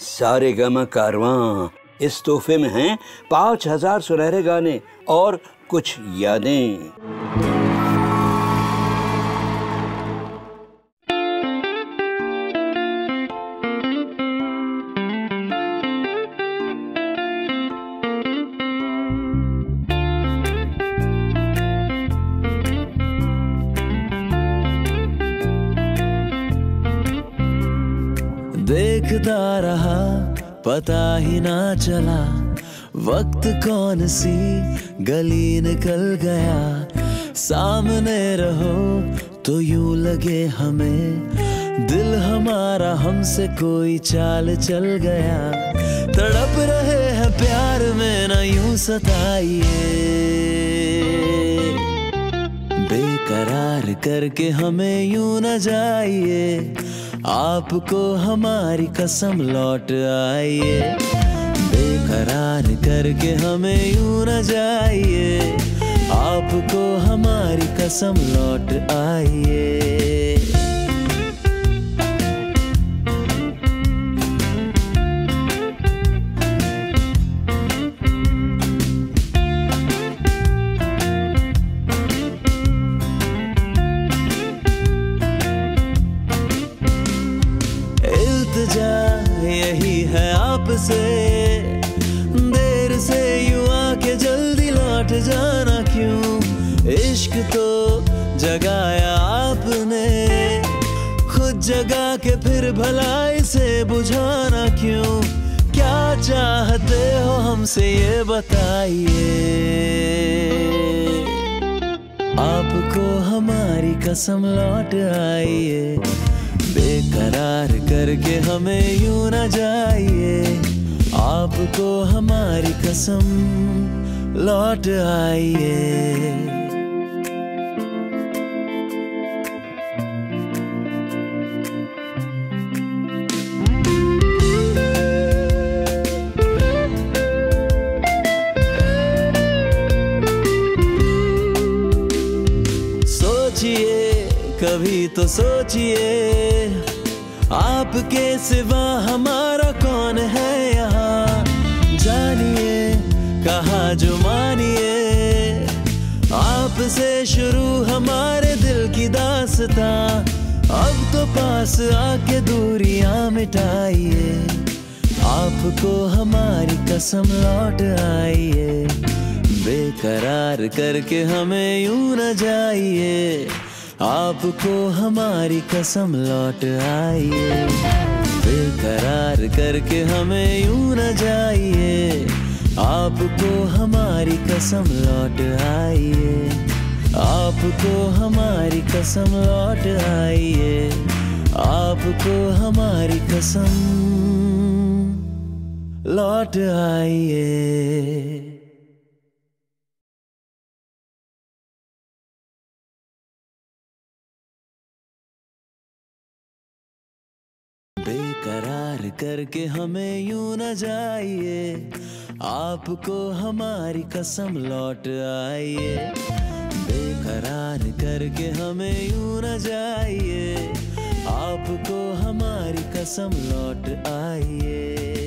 सारे गम कारवा। इस तोहफे में हैं पाँच हज़ार सुनहरे गाने और कुछ यादें। देखता रहा, पता ही ना चला, वक्त कौन सी गली निकल गया। सामने रहो तो यूँ लगे हमें, दिल हमारा हमसे कोई चाल चल गया। तड़प रहे हैं प्यार में न यूँ सताइए। बेकरार करके हमें यूँ न जाइए। आपको हमारी कसम लौट आइए। बेकरार करके हमें यूँ न जाइए। आपको हमारी कसम लौट आइए। आपसे देर से यूँ आके जल्दी लौट जाना क्यों? इश्क तो जगाया आपने, खुद जगा के फिर भलाई से बुझाना क्यों? क्या चाहते हो हमसे ये बताइए? आपको हमारी कसम लौट आइए। बेकरार करके हमें यूँ न जाइए। आपको हमारी कसम लौट आइए। सोचिए कभी तो सोचिए, आपके सिवा हमारा कौन है यहाँ? जानिए, कहा जो मानिए, आपसे शुरू हमारे दिल की दासता। अब तो पास आके दूरियाँ मिटाइए, आपको हमारी कसम लौट आइए। बेकरार करके हमें यूँ न जाइए। आपको हमारी कसम लौट आइए बेकरार करके हमें यूँ न जाइए। आपको हमारी कसम लौट आइए आपको हमारी कसम लौट आइए आपको हमारी कसम लौट आइए करके हमें यूँ न जाइए। आपको हमारी कसम लौट आइए। बेकरार करके हमें यूँ न जाइए। आपको हमारी कसम लौट आइए।